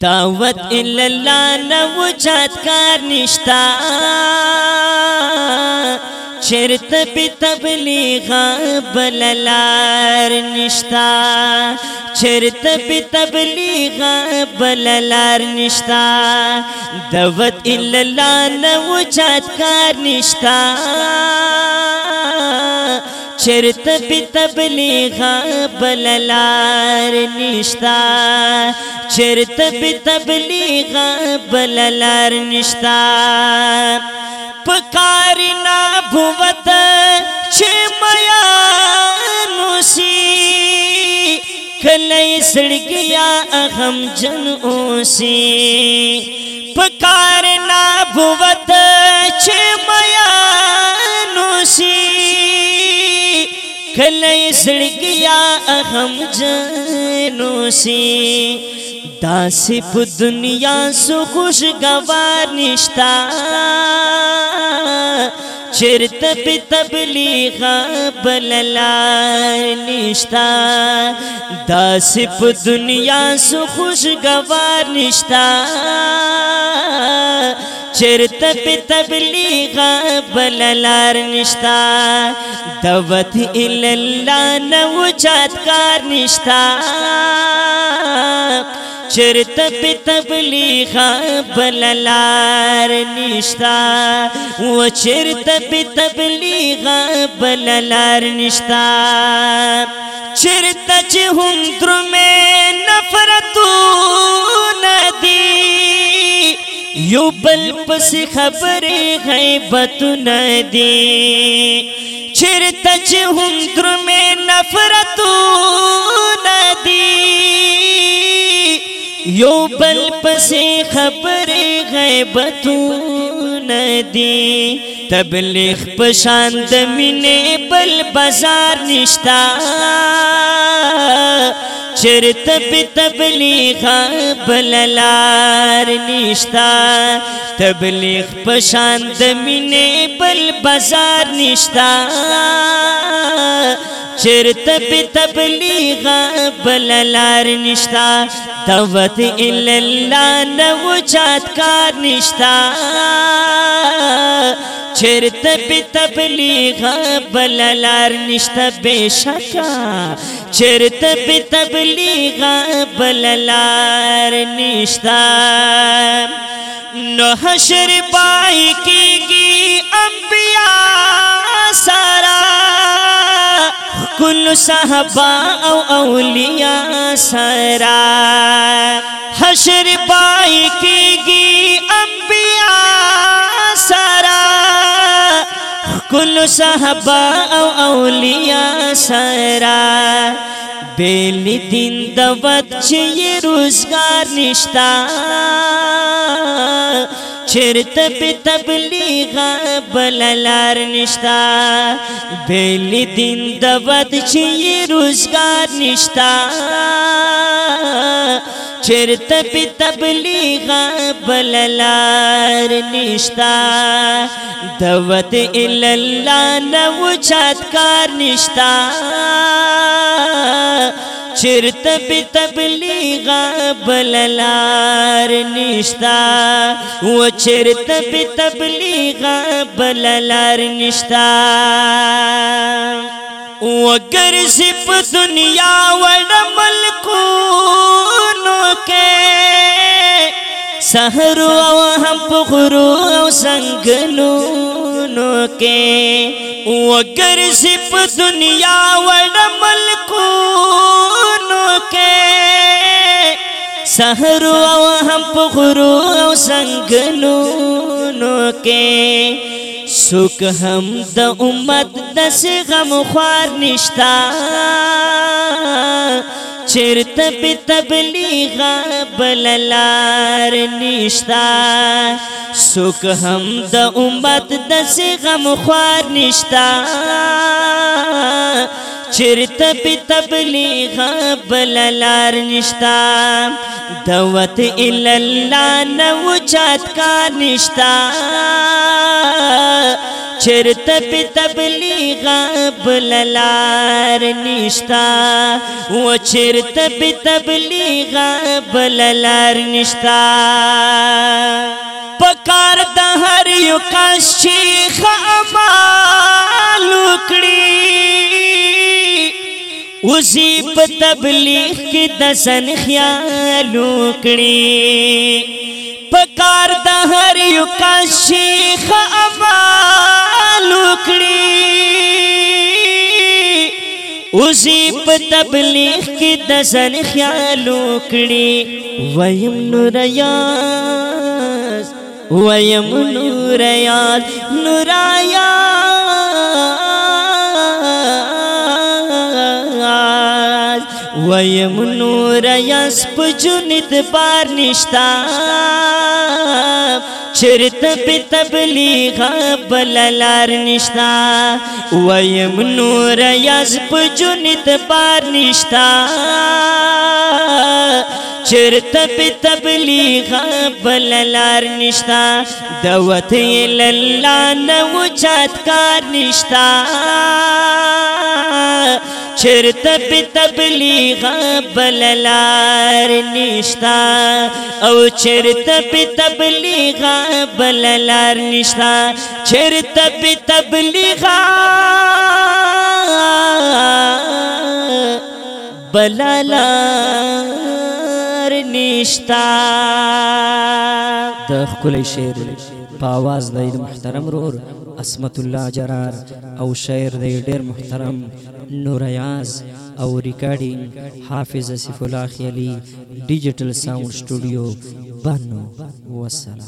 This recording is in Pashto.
دعوت الا الله نو جات کار نشتا چرته په تبلیغ بللار نشتا چرته په تبلیغ بللار نشتا دعوت الا الله نو جات کار نشتا چرت پی تبلیغا بللار نشتا چرت پی تبلیغا بللار نشتا پکاری نابوت چھ میا نوسی کلی سڑگیا اغم جن اوسی پکار نابوت میا نوسی کله سړګیا اهم جنو سي داس په دنیا سو خوشګوار نشتا چرته په تبلیغ بللا نشتا داس په دنیا سو خوشګوار نشتا چرت پی تبلیغ بللار نشتا دوت اللہ نو جاتکار نشتا چرت پی تبلیغ بللار نشتا و چرت پی تبلیغ بللار نشتا چرت چه هم درمه یو بل پس خبرې غیبت نه دی چیرته چې هم درمه نفرت نه دی یو بل پس خبرې غیبت نه دی تبلیغ پشان د مینې بل بازار نشتا چرت پی تبلیغ بللار نشتا تبلیغ پشاند مینه بل بازار نشتا چرت پی تبلیغ بللار نشتا دعوت اللہ نوچات کار نشتا چرته په تبلیغ بل لار نشته بشکا چرته په تبلیغ بل لار نشتا نو حشر پای کیږي انبیا سارا کل صحابه او اولیاء سارا حشر پای کیږي انبیا سارا ټول صحابه او اولیاء سره بیل دین د وخت چې روزګار نشتا چرته په تبلیغ بللار نشتا بیل دین د وخت چې روزګار نشتا چرت پی تبلیغ بللار نشتا دوت اللہ نو چاتکار نشتا چرت پی تبلیغ بللار نشتا و چرت پی تبلیغ بللار نشتا وگر سپ دنیا وڑ ملکونو کے سہرو او ہم پخرو او سنگلونو کے وگر سپ دنیا وڑ ملکونو کے سہرو او ہم پخرو او سنگلونو کے سوک هم د امت دس غم خوار نشتا چرت پی تبلیغ بللار نشتا سوک هم د امت دس غم خوار نشتا چرت پی تبلیغ بللار نشتا دوت الاللہ نو چاتکار نشتا چرته په تبلیغ بللار نشتا و چرته په تبلیغ بللار نشتا پکار د هر یو کا شیخ امال وکړي وسی په تبلیغ کې د سن خیال وکړي پکار د هر یو کا شیخ امال اوسی په تبلیغ کې د سن خیالو کړي ویم نور یاس ویم نور یاس نور یاس ویم نور یاس په جنید بار نشتا چرت په تبلیغ بل لار نشتا وایم نور یاز په جنت بار نشتا چرت په تبلیغ بل لار نشتا دعوت لاله نو چات کار نشتا چرته په تبلیغ بللار نشتا او چرته په تبلیغ بللار نشتا چرته په تبلیغ بللار نشتا د خپل شعر په आवाज د محترم رور اسمت الله جرار او شاعر د ډیر محترم نور یاز او ریکارډینګ حافظ اسف الله خیلی ډیجیټل ساوند سټوډیو بانو والسلام